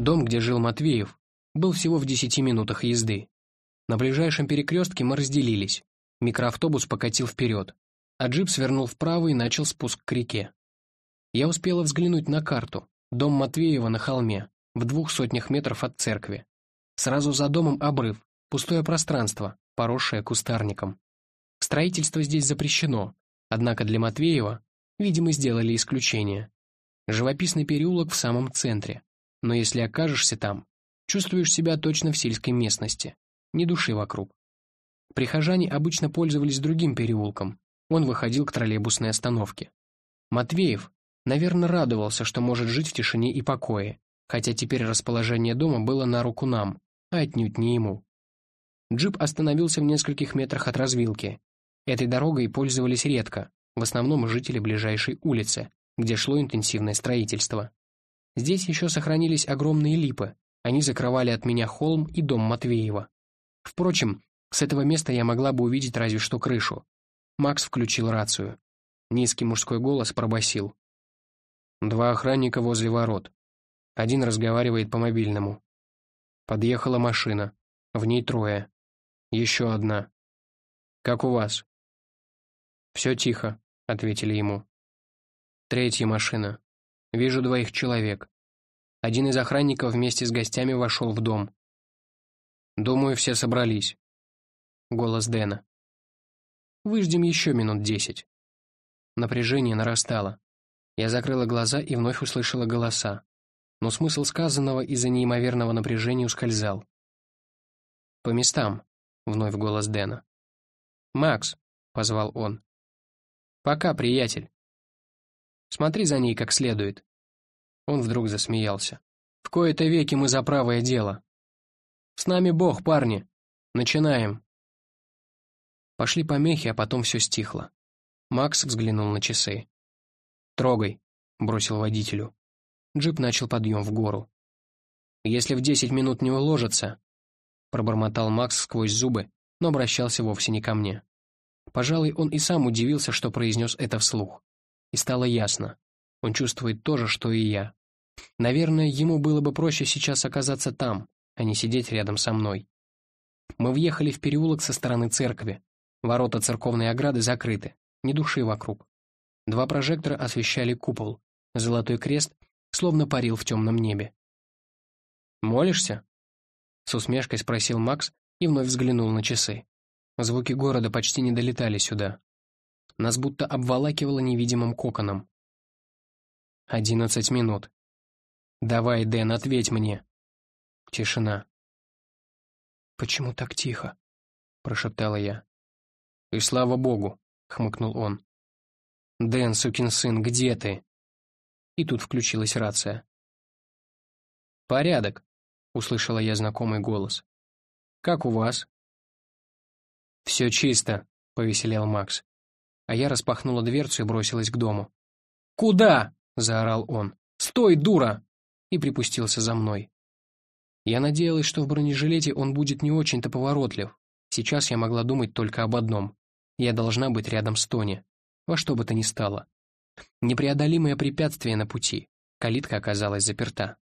Дом, где жил Матвеев, был всего в десяти минутах езды. На ближайшем перекрестке мы разделились. Микроавтобус покатил вперед, а джип свернул вправо и начал спуск к реке. Я успела взглянуть на карту. Дом Матвеева на холме, в двух сотнях метров от церкви. Сразу за домом обрыв, пустое пространство, поросшее кустарником. Строительство здесь запрещено, однако для Матвеева, видимо, сделали исключение. Живописный переулок в самом центре, но если окажешься там, чувствуешь себя точно в сельской местности, ни души вокруг. Прихожане обычно пользовались другим переулком, он выходил к троллейбусной остановке. Матвеев, наверное, радовался, что может жить в тишине и покое, хотя теперь расположение дома было на руку нам, а отнюдь не ему. Джип остановился в нескольких метрах от развилки. Этой дорогой пользовались редко, в основном жители ближайшей улицы, где шло интенсивное строительство. Здесь еще сохранились огромные липы, они закрывали от меня холм и дом Матвеева. Впрочем, с этого места я могла бы увидеть разве что крышу. Макс включил рацию. Низкий мужской голос пробасил. Два охранника возле ворот. Один разговаривает по мобильному. Подъехала машина. В ней трое. Еще одна. «Как у вас?» «Все тихо», — ответили ему. Третья машина. Вижу двоих человек. Один из охранников вместе с гостями вошел в дом. Думаю, все собрались. Голос Дэна. Выждем еще минут десять. Напряжение нарастало. Я закрыла глаза и вновь услышала голоса. Но смысл сказанного из-за неимоверного напряжения ускользал. «По местам», — вновь голос Дэна. «Макс», — позвал он. «Пока, приятель. Смотри за ней как следует». Он вдруг засмеялся. «В кои-то веки мы за правое дело. С нами Бог, парни. Начинаем». Пошли помехи, а потом все стихло. Макс взглянул на часы. «Трогай», — бросил водителю. Джип начал подъем в гору. «Если в десять минут не уложится», — пробормотал Макс сквозь зубы, но обращался вовсе не ко мне. Пожалуй, он и сам удивился, что произнес это вслух. И стало ясно. Он чувствует то же, что и я. Наверное, ему было бы проще сейчас оказаться там, а не сидеть рядом со мной. Мы въехали в переулок со стороны церкви. Ворота церковной ограды закрыты, ни души вокруг. Два прожектора освещали купол. Золотой крест словно парил в темном небе. «Молишься?» С усмешкой спросил Макс и вновь взглянул на часы. Звуки города почти не долетали сюда. Нас будто обволакивало невидимым коконом. «Одиннадцать минут. Давай, Дэн, ответь мне». Тишина. «Почему так тихо?» — прошептала я. «И слава богу!» — хмыкнул он. «Дэн, сукин сын, где ты?» И тут включилась рация. «Порядок», — услышала я знакомый голос. «Как у вас?» «Все чисто», — повеселел Макс. А я распахнула дверцу и бросилась к дому. «Куда?» — заорал он. «Стой, дура!» И припустился за мной. Я надеялась, что в бронежилете он будет не очень-то поворотлив. Сейчас я могла думать только об одном. Я должна быть рядом с Тони во что бы то ни стало. Непреодолимое препятствие на пути. Калитка оказалась заперта.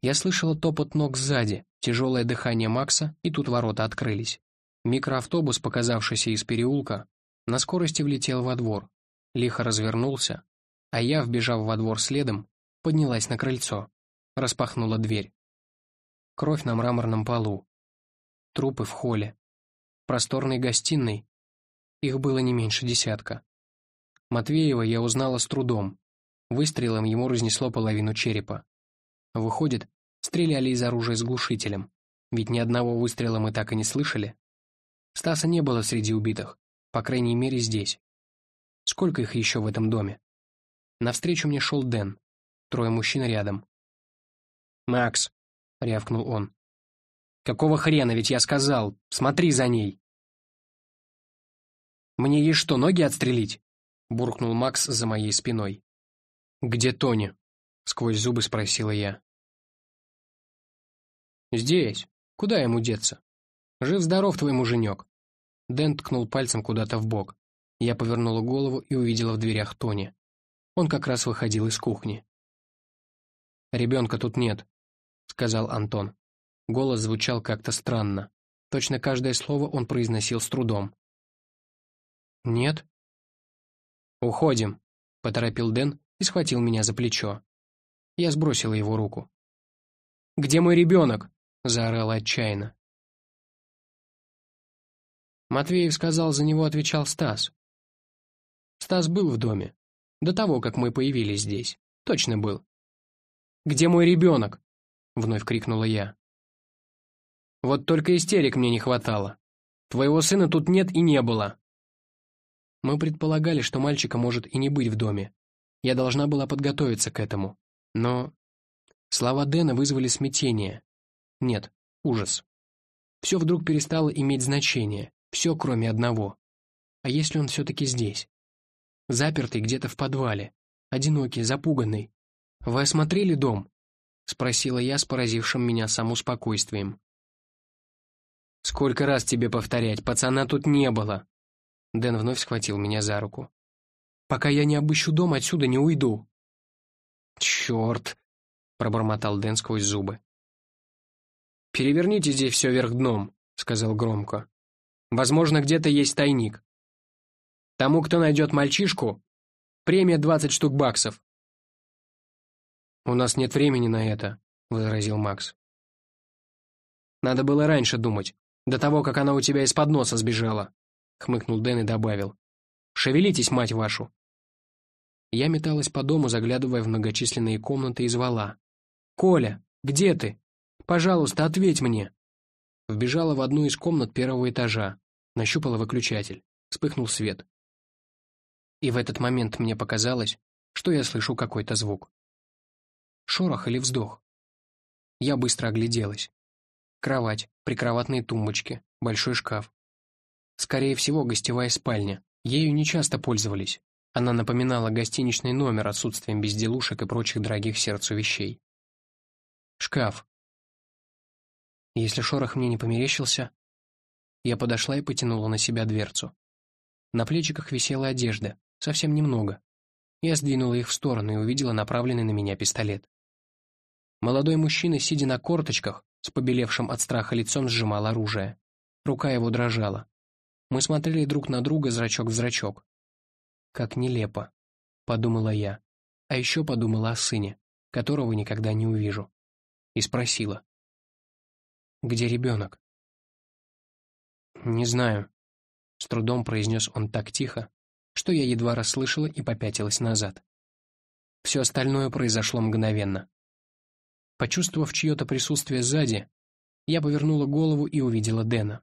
Я слышала топот ног сзади, тяжелое дыхание Макса, и тут ворота открылись. Микроавтобус, показавшийся из переулка, на скорости влетел во двор, лихо развернулся, а я, вбежав во двор следом, поднялась на крыльцо, распахнула дверь. Кровь на мраморном полу, трупы в холле, просторной гостиной, их было не меньше десятка. Матвеева я узнала с трудом. Выстрелом ему разнесло половину черепа. Выходит, стреляли из оружия с глушителем. Ведь ни одного выстрела мы так и не слышали. Стаса не было среди убитых, по крайней мере здесь. Сколько их еще в этом доме? Навстречу мне шел Дэн. Трое мужчин рядом. «Макс», — рявкнул он. «Какого хрена, ведь я сказал, смотри за ней!» «Мне ей что, ноги отстрелить?» — буркнул Макс за моей спиной. «Где Тони?» — сквозь зубы спросила я. «Здесь. Куда ему деться? Жив-здоров твой муженек». Дэн ткнул пальцем куда-то в бок. Я повернула голову и увидела в дверях Тони. Он как раз выходил из кухни. «Ребенка тут нет», — сказал Антон. Голос звучал как-то странно. Точно каждое слово он произносил с трудом. «Нет». «Уходим», — поторопил Дэн и схватил меня за плечо. Я сбросила его руку. «Где мой ребенок?» — заорала отчаянно. Матвеев сказал, за него отвечал Стас. Стас был в доме. До того, как мы появились здесь. Точно был. «Где мой ребенок?» — вновь крикнула я. «Вот только истерик мне не хватало. Твоего сына тут нет и не было». Мы предполагали, что мальчика может и не быть в доме. Я должна была подготовиться к этому. Но слова Дэна вызвали смятение. Нет, ужас. Все вдруг перестало иметь значение. Все, кроме одного. А если он все-таки здесь? Запертый где-то в подвале. Одинокий, запуганный. «Вы осмотрели дом?» — спросила я с поразившим меня саму. «Сколько раз тебе повторять, пацана тут не было!» Дэн вновь схватил меня за руку. «Пока я не обыщу дом, отсюда не уйду!» «Черт!» — пробормотал Дэн сквозь зубы. «Переверните здесь все вверх дном», — сказал громко. Возможно, где-то есть тайник. Тому, кто найдет мальчишку, премия двадцать штук баксов. «У нас нет времени на это», — возразил Макс. «Надо было раньше думать, до того, как она у тебя из-под носа сбежала», — хмыкнул Дэн и добавил. «Шевелитесь, мать вашу!» Я металась по дому, заглядывая в многочисленные комнаты и звала. «Коля, где ты? Пожалуйста, ответь мне!» Вбежала в одну из комнат первого этажа, нащупала выключатель, вспыхнул свет. И в этот момент мне показалось, что я слышу какой-то звук. Шорох или вздох. Я быстро огляделась. Кровать, прикроватные тумбочки, большой шкаф. Скорее всего, гостевая спальня. Ею не часто пользовались. Она напоминала гостиничный номер отсутствием безделушек и прочих дорогих сердцу вещей. Шкаф, если шорох мне не померещился... Я подошла и потянула на себя дверцу. На плечиках висела одежда, совсем немного. Я сдвинула их в сторону и увидела направленный на меня пистолет. Молодой мужчина, сидя на корточках, с побелевшим от страха лицом сжимал оружие. Рука его дрожала. Мы смотрели друг на друга зрачок в зрачок. «Как нелепо», — подумала я. А еще подумала о сыне, которого никогда не увижу. И спросила. Где ребенок?» «Не знаю», — с трудом произнес он так тихо, что я едва расслышала и попятилась назад. Все остальное произошло мгновенно. Почувствовав чье-то присутствие сзади, я повернула голову и увидела Дэна.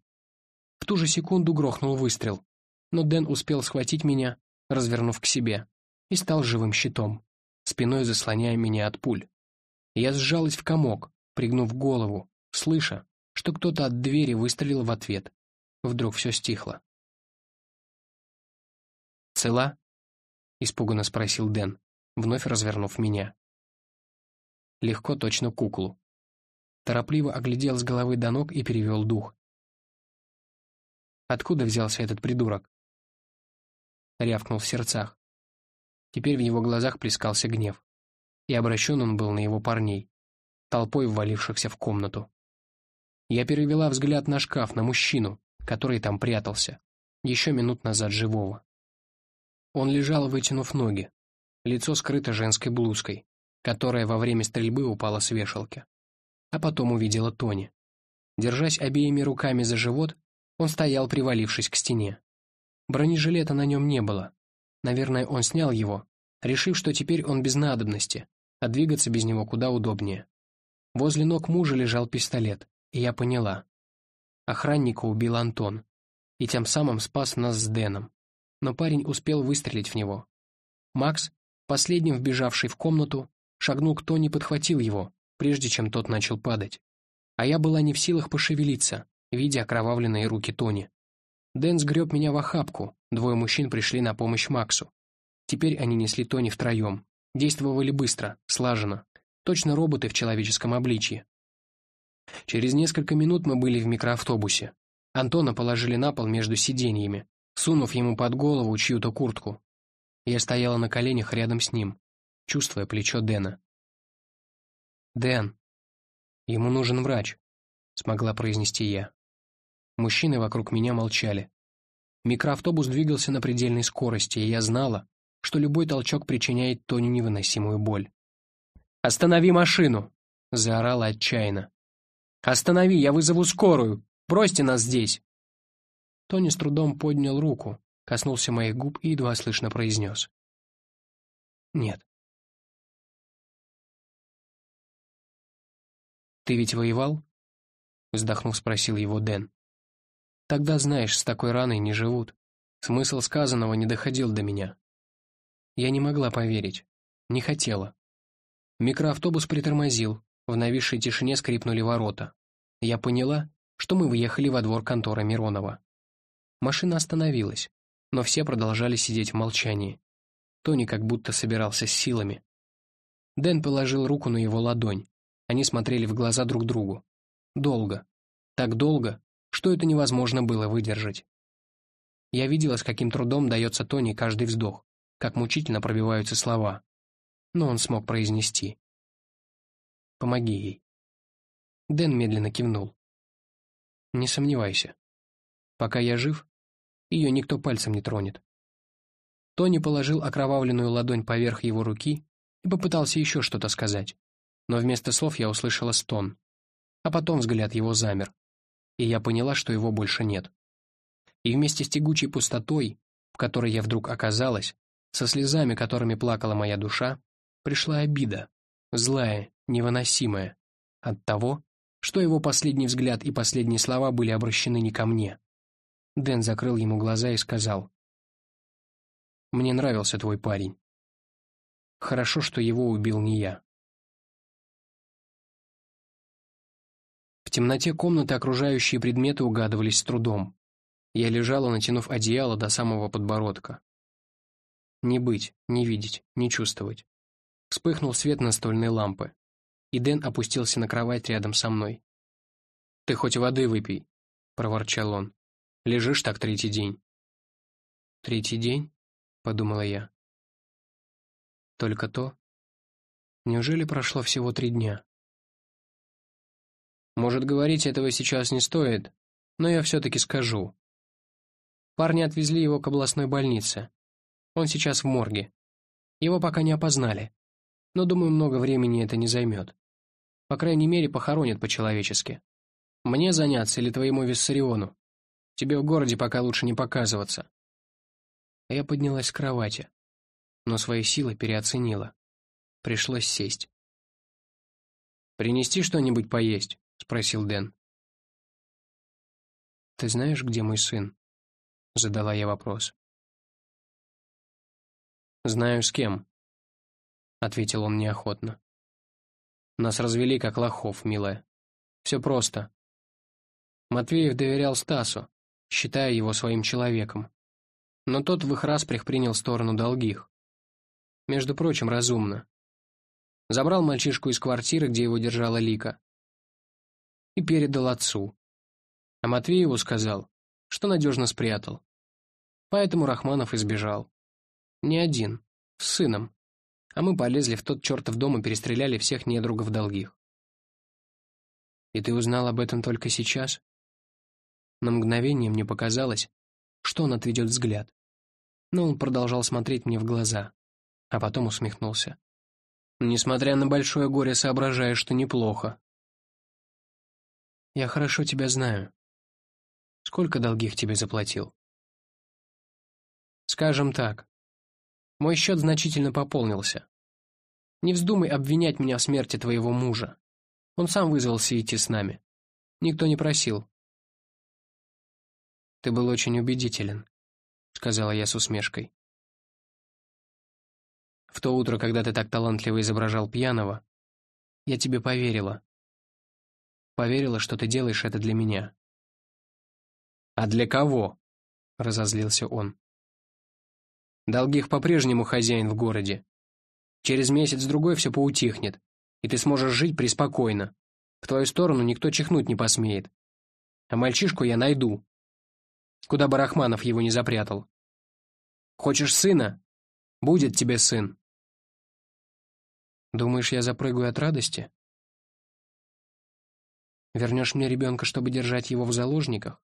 В ту же секунду грохнул выстрел, но Дэн успел схватить меня, развернув к себе, и стал живым щитом, спиной заслоняя меня от пуль. Я сжалась в комок, пригнув голову, слыша, что кто-то от двери выстрелил в ответ. Вдруг все стихло. «Цела?» — испуганно спросил Дэн, вновь развернув меня. Легко точно куклу. Торопливо оглядел с головы до ног и перевел дух. «Откуда взялся этот придурок?» Рявкнул в сердцах. Теперь в его глазах плескался гнев. И обращен он был на его парней, толпой ввалившихся в комнату. Я перевела взгляд на шкаф, на мужчину, который там прятался, еще минут назад живого. Он лежал, вытянув ноги, лицо скрыто женской блузкой, которая во время стрельбы упала с вешалки. А потом увидела Тони. Держась обеими руками за живот, он стоял, привалившись к стене. Бронежилета на нем не было. Наверное, он снял его, решив, что теперь он без надобности, а двигаться без него куда удобнее. Возле ног мужа лежал пистолет, и я поняла. Охранника убил Антон, и тем самым спас нас с Дэном. Но парень успел выстрелить в него. Макс, последним вбежавший в комнату, шагнул к Тони и подхватил его, прежде чем тот начал падать. А я была не в силах пошевелиться, видя окровавленные руки Тони. Дэн сгреб меня в охапку, двое мужчин пришли на помощь Максу. Теперь они несли Тони втроем. Действовали быстро, слаженно. Точно роботы в человеческом обличье. Через несколько минут мы были в микроавтобусе. Антона положили на пол между сиденьями, сунув ему под голову чью-то куртку. Я стояла на коленях рядом с ним, чувствуя плечо Дэна. «Дэн!» «Ему нужен врач», — смогла произнести я. Мужчины вокруг меня молчали. Микроавтобус двигался на предельной скорости, и я знала, что любой толчок причиняет Тони невыносимую боль. «Останови машину!» — заорала отчаянно. «Останови, я вызову скорую! Бросьте нас здесь!» Тони с трудом поднял руку, коснулся моих губ и едва слышно произнес. «Нет». «Ты ведь воевал?» — вздохнув, спросил его Дэн. «Тогда, знаешь, с такой раной не живут. Смысл сказанного не доходил до меня. Я не могла поверить. Не хотела. Микроавтобус притормозил, в нависшей тишине скрипнули ворота. Я поняла, что мы въехали во двор конторы Миронова. Машина остановилась, но все продолжали сидеть в молчании. Тони как будто собирался с силами. Дэн положил руку на его ладонь. Они смотрели в глаза друг другу. Долго. Так долго, что это невозможно было выдержать. Я видела, с каким трудом дается Тони каждый вздох, как мучительно пробиваются слова. Но он смог произнести. «Помоги ей». Дэн медленно кивнул. «Не сомневайся. Пока я жив, ее никто пальцем не тронет». Тони положил окровавленную ладонь поверх его руки и попытался еще что-то сказать. Но вместо слов я услышала стон. А потом взгляд его замер. И я поняла, что его больше нет. И вместе с тягучей пустотой, в которой я вдруг оказалась, со слезами, которыми плакала моя душа, пришла обида, злая, невыносимая, от того, что его последний взгляд и последние слова были обращены не ко мне. Дэн закрыл ему глаза и сказал, «Мне нравился твой парень. Хорошо, что его убил не я». В темноте комнаты окружающие предметы угадывались с трудом. Я лежала, натянув одеяло до самого подбородка. Не быть, не видеть, не чувствовать. Вспыхнул свет настольной лампы, и Дэн опустился на кровать рядом со мной. «Ты хоть воды выпей», — проворчал он. «Лежишь так третий день». «Третий день?» — подумала я. «Только то? Неужели прошло всего три дня?» «Может, говорить этого сейчас не стоит, но я все-таки скажу. Парни отвезли его к областной больнице, он сейчас в морге. Его пока не опознали. Но, думаю, много времени это не займет. По крайней мере, похоронят по-человечески. Мне заняться или твоему Виссариону? Тебе в городе пока лучше не показываться. Я поднялась с кровати, но свои силы переоценила. Пришлось сесть. «Принести что-нибудь поесть?» — спросил Дэн. «Ты знаешь, где мой сын?» — задала я вопрос. «Знаю, с кем», — ответил он неохотно. «Нас развели как лохов, милая. Все просто. Матвеев доверял Стасу, считая его своим человеком. Но тот в их распрях принял сторону долгих. Между прочим, разумно. Забрал мальчишку из квартиры, где его держала Лика, и передал отцу. А Матвееву сказал, что надежно спрятал. Поэтому Рахманов избежал. Не один. С сыном. А мы полезли в тот чертов дом и перестреляли всех недругов долгих. И ты узнал об этом только сейчас? На мгновение мне показалось, что он отведет взгляд. Но он продолжал смотреть мне в глаза, а потом усмехнулся. Несмотря на большое горе, соображаешь, что неплохо. Я хорошо тебя знаю. Сколько долгих тебе заплатил? Скажем так, мой счет значительно пополнился. Не вздумай обвинять меня в смерти твоего мужа. Он сам вызвался идти с нами. Никто не просил. Ты был очень убедителен, сказала я с усмешкой. В то утро, когда ты так талантливо изображал пьяного, я тебе поверила. Поверила, что ты делаешь это для меня. «А для кого?» — разозлился он. Долгих по-прежнему хозяин в городе. Через месяц-другой все поутихнет, и ты сможешь жить преспокойно. В твою сторону никто чихнуть не посмеет. А мальчишку я найду. Куда бы Рахманов его не запрятал. Хочешь сына? Будет тебе сын. Думаешь, я запрыгаю от радости? Вернешь мне ребенка, чтобы держать его в заложниках?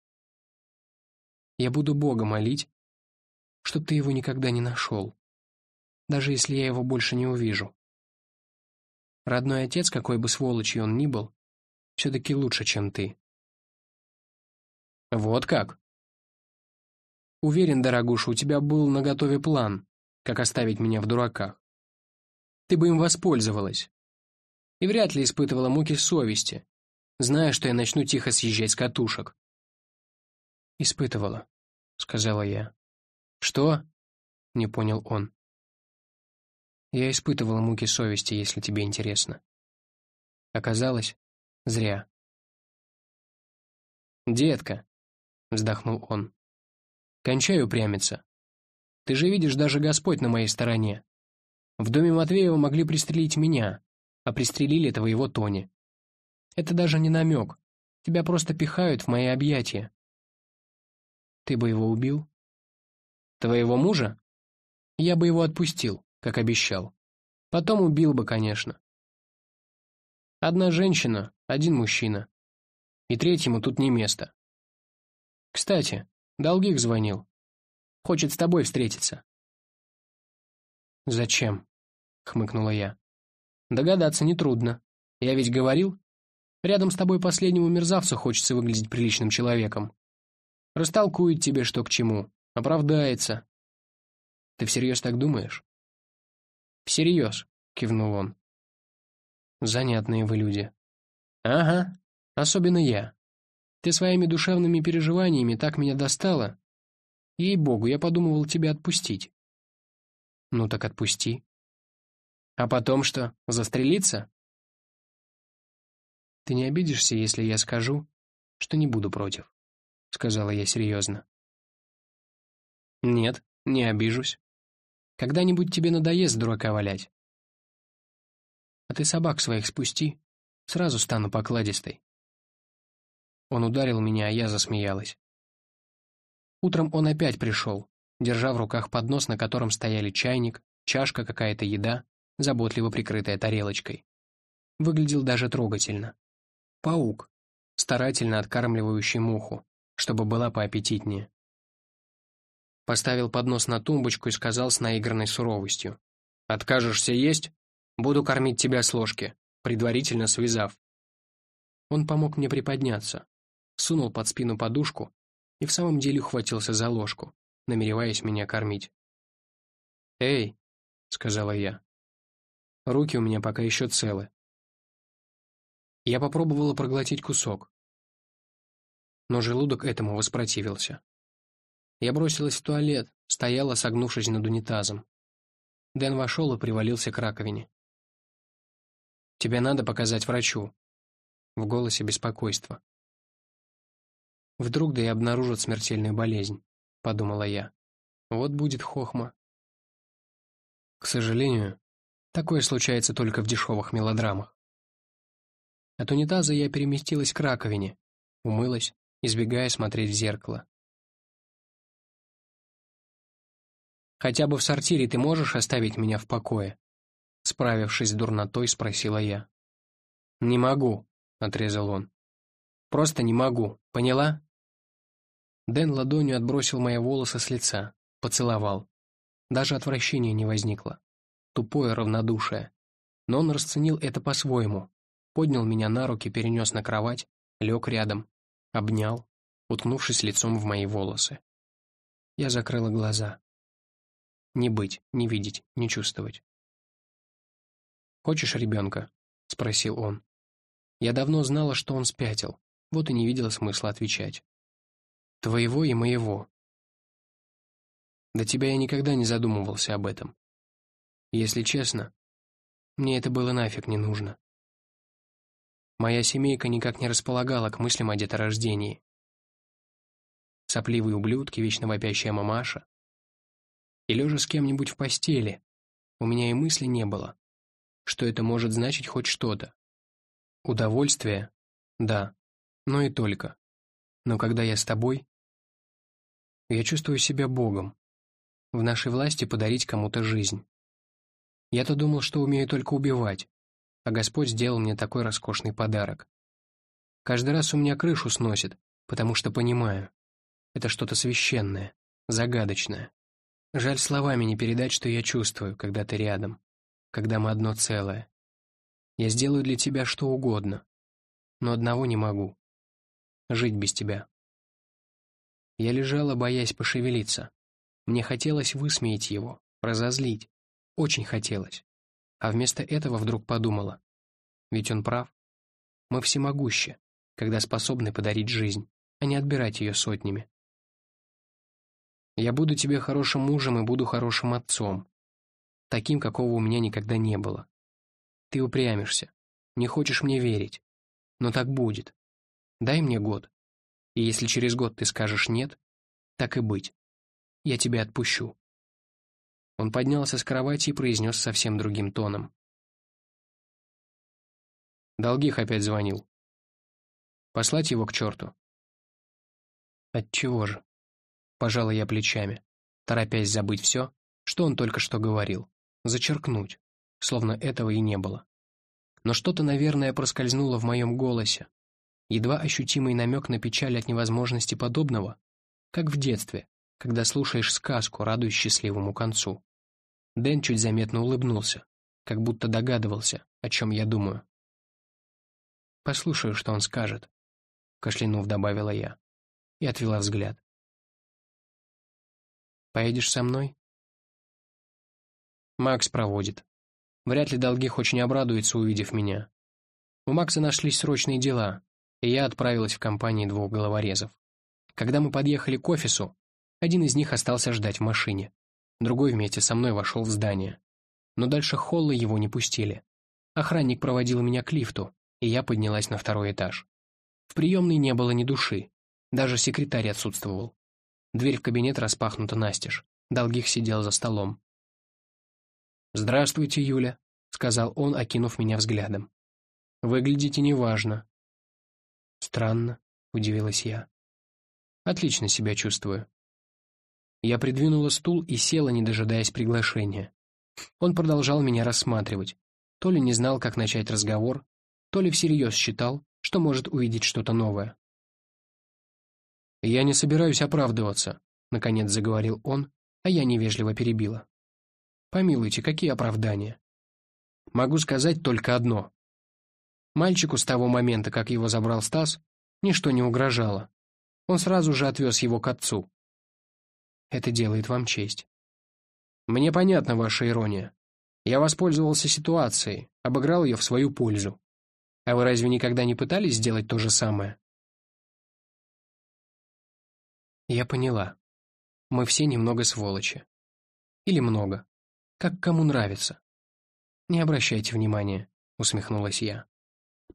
Я буду Бога молить, чтоб ты его никогда не нашел, даже если я его больше не увижу. Родной отец, какой бы сволочью он ни был, все-таки лучше, чем ты. Вот как? Уверен, дорогуша, у тебя был наготове план, как оставить меня в дураках. Ты бы им воспользовалась. И вряд ли испытывала муки совести, зная, что я начну тихо съезжать с катушек. «Испытывала», — сказала я. «Что?» — не понял он. Я испытывала муки совести, если тебе интересно. Оказалось, зря. «Детка», — вздохнул он, — «кончай упрямиться. Ты же видишь, даже Господь на моей стороне. В доме Матвеева могли пристрелить меня, а пристрелили твоего Тони. Это даже не намек. Тебя просто пихают в мои объятия. Ты бы его убил? Твоего мужа? Я бы его отпустил, как обещал. Потом убил бы, конечно. Одна женщина, один мужчина. И третьему тут не место. Кстати, Долгих звонил. Хочет с тобой встретиться. «Зачем?» — хмыкнула я. «Догадаться нетрудно. Я ведь говорил, рядом с тобой последнему мерзавцу хочется выглядеть приличным человеком. Растолкует тебе, что к чему, оправдается. Ты всерьез так думаешь?» «Всерьез», — кивнул он. «Занятные вы люди». «Ага, особенно я. Ты своими душевными переживаниями так меня достала. Ей-богу, я подумывал тебя отпустить». «Ну так отпусти». «А потом что, застрелиться?» «Ты не обидишься, если я скажу, что не буду против?» — сказала я серьезно. «Нет, не обижусь. Когда-нибудь тебе надоест дурака валять. А ты собак своих спусти, сразу стану покладистой». Он ударил меня, а я засмеялась. Утром он опять пришел, держа в руках поднос, на котором стояли чайник, чашка, какая-то еда, заботливо прикрытая тарелочкой. Выглядел даже трогательно. Паук, старательно откармливающий муху, чтобы была поаппетитнее. Поставил поднос на тумбочку и сказал с наигранной суровостью. «Откажешься есть? Буду кормить тебя с ложки, предварительно связав». Он помог мне приподняться, сунул под спину подушку и в самом деле ухватился за ложку, намереваясь меня кормить. «Эй!» — сказала я. «Руки у меня пока еще целы». Я попробовала проглотить кусок, но желудок этому воспротивился. Я бросилась в туалет, стояла, согнувшись над унитазом. Дэн вошел и привалился к раковине. «Тебе надо показать врачу», — в голосе беспокойство. Вдруг да и обнаружат смертельную болезнь, подумала я. Вот будет хохма. К сожалению, такое случается только в дешевых мелодрамах. От унитаза я переместилась к раковине, умылась, избегая смотреть в зеркало. «Хотя бы в сортире ты можешь оставить меня в покое?» Справившись с дурнотой, спросила я. «Не могу», — отрезал он. «Просто не могу, поняла?» Дэн ладонью отбросил мои волосы с лица, поцеловал. Даже отвращения не возникло. Тупое равнодушие. Но он расценил это по-своему. Поднял меня на руки, перенес на кровать, лег рядом, обнял, уткнувшись лицом в мои волосы. Я закрыла глаза. Не быть, не видеть, не чувствовать. «Хочешь ребенка?» — спросил он. Я давно знала, что он спятил, вот и не видела смысла отвечать. Твоего и моего. До тебя я никогда не задумывался об этом. Если честно, мне это было нафиг не нужно. Моя семейка никак не располагала к мыслям о деторождении. Сопливые ублюдки, вечно вопящая мамаша. И лежа с кем-нибудь в постели, у меня и мысли не было, что это может значить хоть что-то. Удовольствие? Да, но и только. Но когда я с тобой, я чувствую себя Богом. В нашей власти подарить кому-то жизнь. Я-то думал, что умею только убивать, а Господь сделал мне такой роскошный подарок. Каждый раз у меня крышу сносит, потому что понимаю. Это что-то священное, загадочное. Жаль словами не передать, что я чувствую, когда ты рядом, когда мы одно целое. Я сделаю для тебя что угодно, но одного не могу. Жить без тебя. Я лежала, боясь пошевелиться. Мне хотелось высмеять его, разозлить. Очень хотелось. А вместо этого вдруг подумала. Ведь он прав. Мы всемогущи, когда способны подарить жизнь, а не отбирать ее сотнями. Я буду тебе хорошим мужем и буду хорошим отцом. Таким, какого у меня никогда не было. Ты упрямишься, не хочешь мне верить. Но так будет. Дай мне год. И если через год ты скажешь «нет», так и быть. Я тебя отпущу. Он поднялся с кровати и произнес совсем другим тоном. Долгих опять звонил. Послать его к черту? Отчего же? Пожала я плечами, торопясь забыть все, что он только что говорил. Зачеркнуть, словно этого и не было. Но что-то, наверное, проскользнуло в моем голосе. Едва ощутимый намек на печаль от невозможности подобного, как в детстве, когда слушаешь сказку, радуясь счастливому концу. Дэн чуть заметно улыбнулся, как будто догадывался, о чем я думаю. «Послушаю, что он скажет», — кашлянув добавила я, и отвела взгляд. «Поедешь со мной?» Макс проводит. Вряд ли Долгих очень обрадуется, увидев меня. У Макса нашлись срочные дела, и я отправилась в компании двух головорезов. Когда мы подъехали к офису, один из них остался ждать в машине, другой вместе со мной вошел в здание. Но дальше холла его не пустили. Охранник проводил меня к лифту, и я поднялась на второй этаж. В приемной не было ни души, даже секретарь отсутствовал. Дверь в кабинет распахнута настежь, Долгих сидел за столом. «Здравствуйте, Юля», — сказал он, окинув меня взглядом. «Выглядите неважно». «Странно», — удивилась я. «Отлично себя чувствую». Я придвинула стул и села, не дожидаясь приглашения. Он продолжал меня рассматривать. То ли не знал, как начать разговор, то ли всерьез считал, что может увидеть что-то новое. «Я не собираюсь оправдываться», — наконец заговорил он, а я невежливо перебила. Помилуйте, какие оправдания? Могу сказать только одно. Мальчику с того момента, как его забрал Стас, ничто не угрожало. Он сразу же отвез его к отцу. Это делает вам честь. Мне понятна ваша ирония. Я воспользовался ситуацией, обыграл ее в свою пользу. А вы разве никогда не пытались сделать то же самое? Я поняла. Мы все немного сволочи. Или много как кому нравится. «Не обращайте внимания», — усмехнулась я.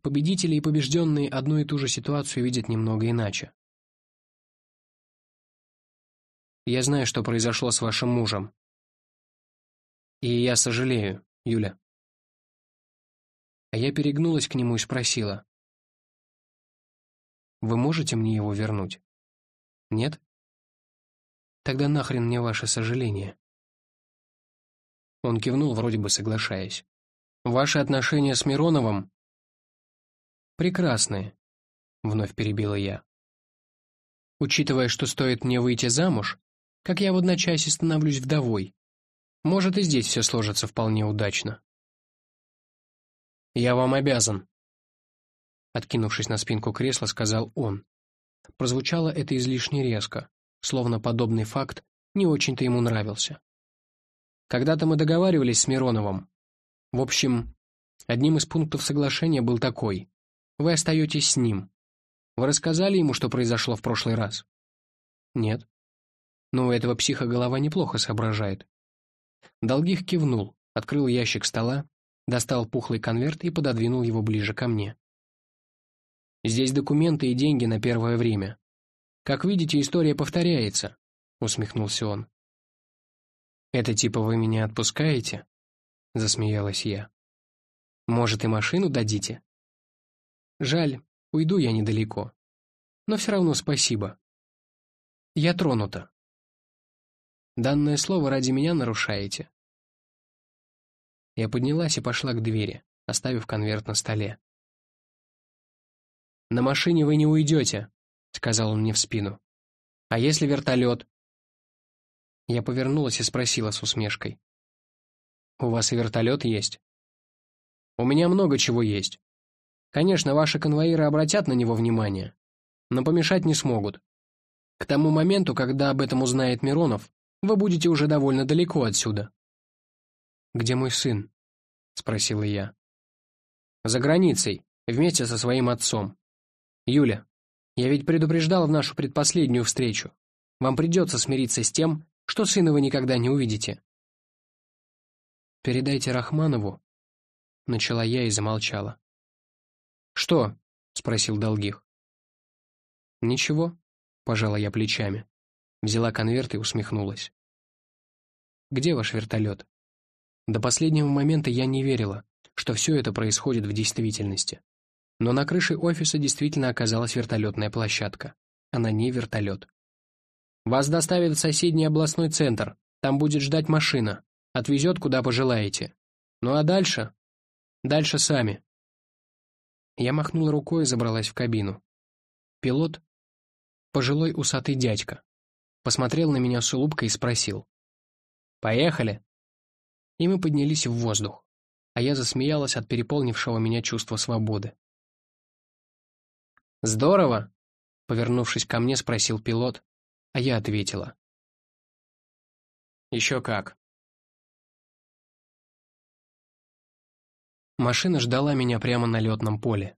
«Победители и побежденные одну и ту же ситуацию видят немного иначе. Я знаю, что произошло с вашим мужем. И я сожалею, Юля». А я перегнулась к нему и спросила. «Вы можете мне его вернуть?» «Нет?» «Тогда нахрен мне ваше сожаление?» Он кивнул, вроде бы соглашаясь. «Ваши отношения с Мироновым?» «Прекрасные», — вновь перебила я. «Учитывая, что стоит мне выйти замуж, как я в одночасье становлюсь вдовой, может и здесь все сложится вполне удачно». «Я вам обязан», — откинувшись на спинку кресла, сказал он. Прозвучало это излишне резко, словно подобный факт не очень-то ему нравился. Когда-то мы договаривались с Мироновым. В общем, одним из пунктов соглашения был такой. Вы остаетесь с ним. Вы рассказали ему, что произошло в прошлый раз? Нет. Но у этого психа голова неплохо соображает. Долгих кивнул, открыл ящик стола, достал пухлый конверт и пододвинул его ближе ко мне. «Здесь документы и деньги на первое время. Как видите, история повторяется», — усмехнулся он. «Это типа вы меня отпускаете?» — засмеялась я. «Может, и машину дадите?» «Жаль, уйду я недалеко. Но все равно спасибо. Я тронута. Данное слово ради меня нарушаете». Я поднялась и пошла к двери, оставив конверт на столе. «На машине вы не уйдете», — сказал он мне в спину. «А если вертолет?» Я повернулась и спросила с усмешкой. «У вас и вертолет есть?» «У меня много чего есть. Конечно, ваши конвоиры обратят на него внимание, но помешать не смогут. К тому моменту, когда об этом узнает Миронов, вы будете уже довольно далеко отсюда». «Где мой сын?» — спросила я. «За границей, вместе со своим отцом. Юля, я ведь предупреждал в нашу предпоследнюю встречу. Вам придется смириться с тем, что сына вы никогда не увидите». «Передайте Рахманову», — начала я и замолчала. «Что?» — спросил Долгих. «Ничего», — пожала я плечами. Взяла конверт и усмехнулась. «Где ваш вертолет?» До последнего момента я не верила, что все это происходит в действительности. Но на крыше офиса действительно оказалась вертолетная площадка. Она не вертолет. «Вас доставят в соседний областной центр. Там будет ждать машина. Отвезет, куда пожелаете. Ну а дальше? Дальше сами». Я махнула рукой и забралась в кабину. Пилот, пожилой усатый дядька, посмотрел на меня с улыбкой и спросил. «Поехали?» И мы поднялись в воздух, а я засмеялась от переполнившего меня чувства свободы. «Здорово!» — повернувшись ко мне, спросил пилот, а я ответила. «Еще как!» Машина ждала меня прямо на летном поле.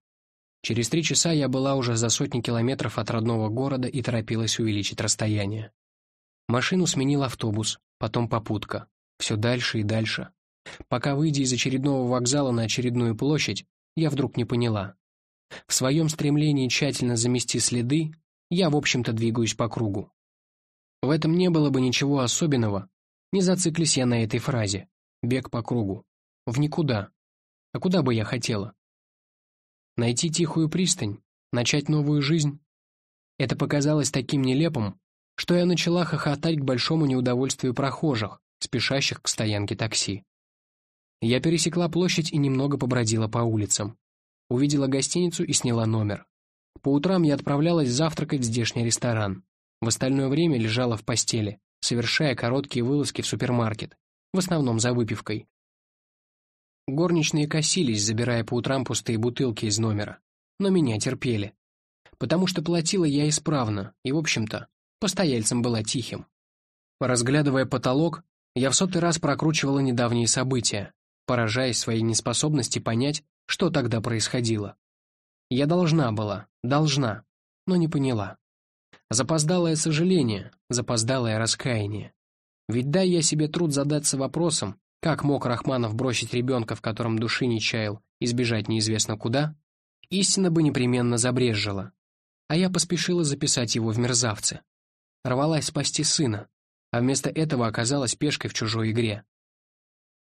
Через три часа я была уже за сотни километров от родного города и торопилась увеличить расстояние. Машину сменил автобус, потом попутка, все дальше и дальше. Пока, выйдя из очередного вокзала на очередную площадь, я вдруг не поняла. В своем стремлении тщательно замести следы, я, в общем-то, двигаюсь по кругу. В этом не было бы ничего особенного, не зациклись я на этой фразе «бег по кругу». В никуда. А куда бы я хотела? Найти тихую пристань, начать новую жизнь. Это показалось таким нелепым, что я начала хохотать к большому неудовольствию прохожих, спешащих к стоянке такси. Я пересекла площадь и немного побродила по улицам. Увидела гостиницу и сняла номер. По утрам я отправлялась завтракать в здешний ресторан. В остальное время лежала в постели, совершая короткие вылазки в супермаркет, в основном за выпивкой, Горничные косились, забирая по утрам пустые бутылки из номера, но меня терпели. Потому что платила я исправно, и, в общем-то, постояльцем была тихим. Разглядывая потолок, я в сотый раз прокручивала недавние события, поражаясь своей неспособности понять, что тогда происходило. Я должна была, должна, но не поняла. Запоздалое сожаление, запоздалое раскаяние. Ведь дай я себе труд задаться вопросом, как мог Рахманов бросить ребенка, в котором души не чаял, и сбежать неизвестно куда? Истина бы непременно забрежжила. А я поспешила записать его в мерзавце. Рвалась спасти сына, а вместо этого оказалась пешкой в чужой игре.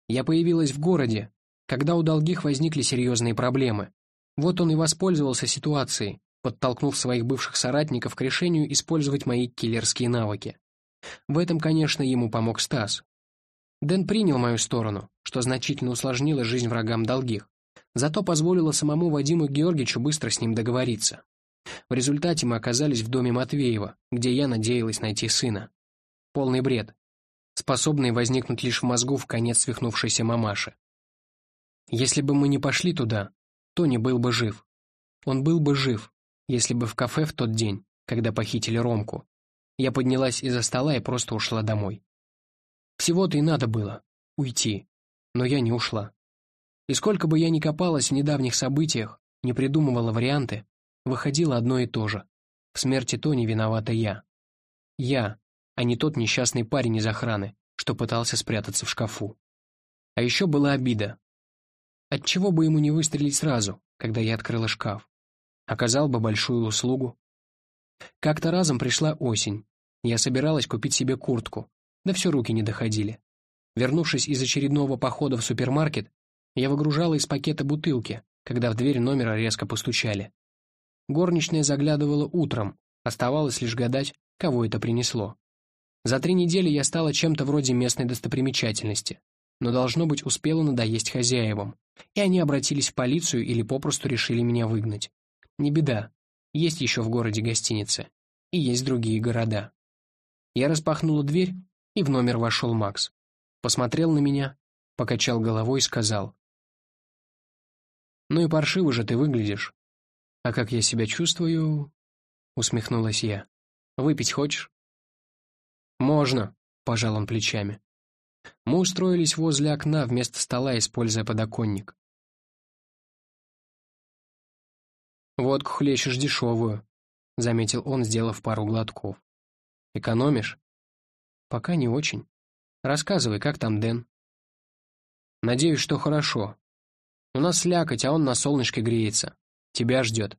Я появилась в городе, когда у долгих возникли серьезные проблемы. Вот он и воспользовался ситуацией, подтолкнув своих бывших соратников к решению использовать мои киллерские навыки. В этом, конечно, ему помог Стас, Дэн принял мою сторону, что значительно усложнило жизнь врагам долгих, зато позволило самому Вадиму Георгиевичу быстро с ним договориться. В результате мы оказались в доме Матвеева, где я надеялась найти сына. Полный бред, способный возникнуть лишь в мозгу в конец свихнувшейся мамаши. Если бы мы не пошли туда, Тони был бы жив. Он был бы жив, если бы в кафе в тот день, когда похитили Ромку. Я поднялась из-за стола и просто ушла домой. Всего-то и надо было — уйти. Но я не ушла. И сколько бы я ни копалась в недавних событиях, не придумывала варианты, выходило одно и то же. В смерти Тони виновата я. Я, а не тот несчастный парень из охраны, что пытался спрятаться в шкафу. А еще была обида. Отчего бы ему не выстрелить сразу, когда я открыла шкаф? Оказал бы большую услугу. Как-то разом пришла осень. Я собиралась купить себе куртку, да все руки не доходили. Вернувшись из очередного похода в супермаркет, я выгружала из пакета бутылки, когда в дверь номера резко постучали. Горничная заглядывала утром, оставалось лишь гадать, кого это принесло. За три недели я стала чем-то вроде местной достопримечательности, но, должно быть, успела надоесть хозяевам, и они обратились в полицию или попросту решили меня выгнать. Не беда, Есть еще в городе гостиницы. И есть другие города. Я распахнула дверь, и в номер вошел Макс. Посмотрел на меня, покачал головой и сказал. «Ну и паршиво же ты выглядишь. А как я себя чувствую...» Усмехнулась я. «Выпить хочешь?» «Можно», — пожал он плечами. Мы устроились возле окна вместо стола, используя подоконник. «Водку хлещешь дешевую», — заметил он, сделав пару глотков. «Экономишь?» «Пока не очень. Рассказывай, как там Дэн?» «Надеюсь, что хорошо. У нас слякоть, а он на солнышке греется. Тебя ждет.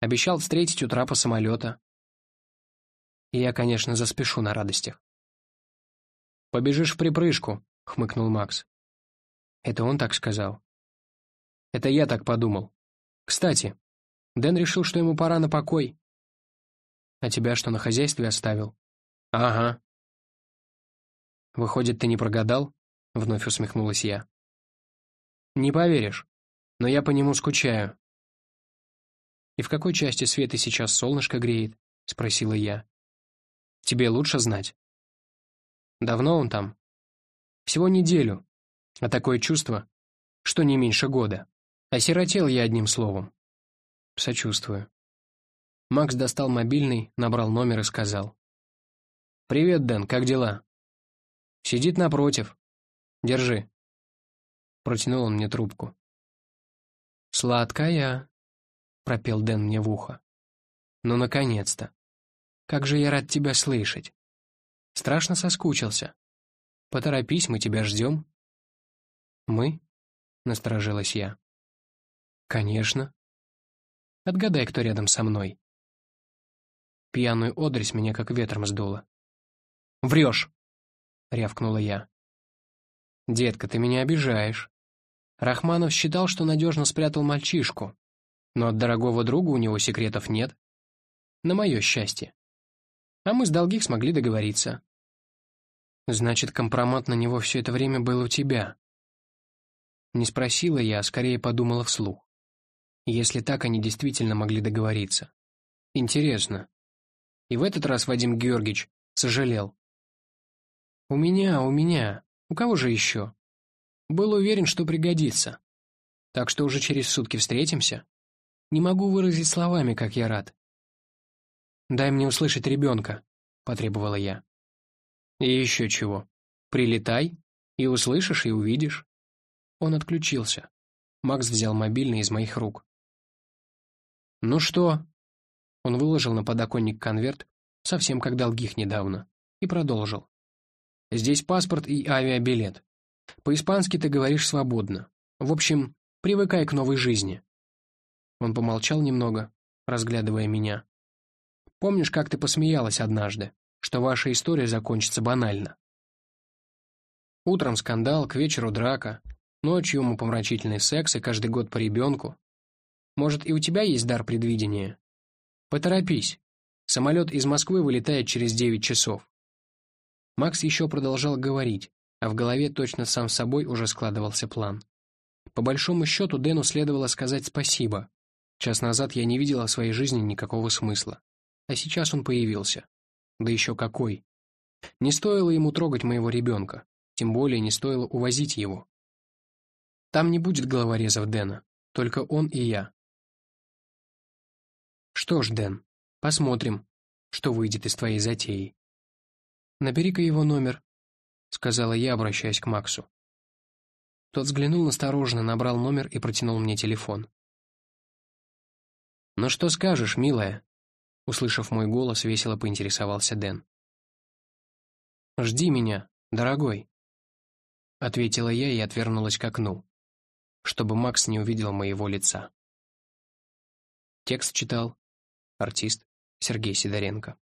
Обещал встретить у трапа самолета. Я, конечно, заспешу на радостях. «Побежишь в припрыжку», — хмыкнул Макс. Это он так сказал. Это я так подумал. Кстати, Дэн решил, что ему пора на покой. А тебя что, на хозяйстве оставил? Ага. Выходит, ты не прогадал? Вновь усмехнулась я. Не поверишь, но я по нему скучаю. И в какой части света сейчас солнышко греет? Спросила я. Тебе лучше знать. Давно он там? Всего неделю. А такое чувство, что не меньше года. Осиротел я одним словом. Сочувствую. Макс достал мобильный, набрал номер и сказал. «Привет, Дэн, как дела?» «Сидит напротив. Держи». Протянул он мне трубку. «Сладкая», — пропел Дэн мне в ухо. «Ну, наконец-то! Как же я рад тебя слышать!» Страшно соскучился. Поторопись, мы тебя ждем». «Мы?» — насторожилась я. «Конечно. Отгадай, кто рядом со мной». Пьяную одресь меня как ветром сдуло. «Врешь!» — рявкнула я. «Детка, ты меня обижаешь». Рахманов считал, что надежно спрятал мальчишку, но от дорогого друга у него секретов нет. На мое счастье. А мы с долгих смогли договориться. Значит, компромат на него все это время был у тебя. Не спросила я, а скорее подумала вслух. Если так, они действительно могли договориться. Интересно. И в этот раз Вадим Георгиевич сожалел. У меня, у меня. У кого же еще? Был уверен, что пригодится. Так что уже через сутки встретимся. Не могу выразить словами, как я рад. «Дай мне услышать ребенка», — потребовала я. «И еще чего. Прилетай, и услышишь, и увидишь». Он отключился. Макс взял мобильный из моих рук. «Ну что?» Он выложил на подоконник конверт, совсем как долгих недавно, и продолжил. «Здесь паспорт и авиабилет. По-испански ты говоришь свободно. В общем, привыкай к новой жизни». Он помолчал немного, разглядывая меня. Помнишь, как ты посмеялась однажды, что ваша история закончится банально? Утром скандал, к вечеру драка, ночью умопомрачительный секс и каждый год по ребенку. Может, и у тебя есть дар предвидения? Поторопись. Самолет из Москвы вылетает через девять часов. Макс еще продолжал говорить, а в голове точно сам собой уже складывался план. По большому счету Дэну следовало сказать спасибо. Час назад я не видела в своей жизни никакого смысла. А сейчас он появился. Да еще какой. Не стоило ему трогать моего ребенка, тем более не стоило увозить его. Там не будет головорезов Дэна, только он и я. Что ж, Дэн, посмотрим, что выйдет из твоей затеи. Набери-ка его номер, сказала я, обращаясь к Максу. Тот взглянул настороженно, набрал номер и протянул мне телефон. «Ну что скажешь, милая?» Услышав мой голос, весело поинтересовался Дэн. «Жди меня, дорогой», — ответила я и отвернулась к окну, чтобы Макс не увидел моего лица. Текст читал артист Сергей Сидоренко.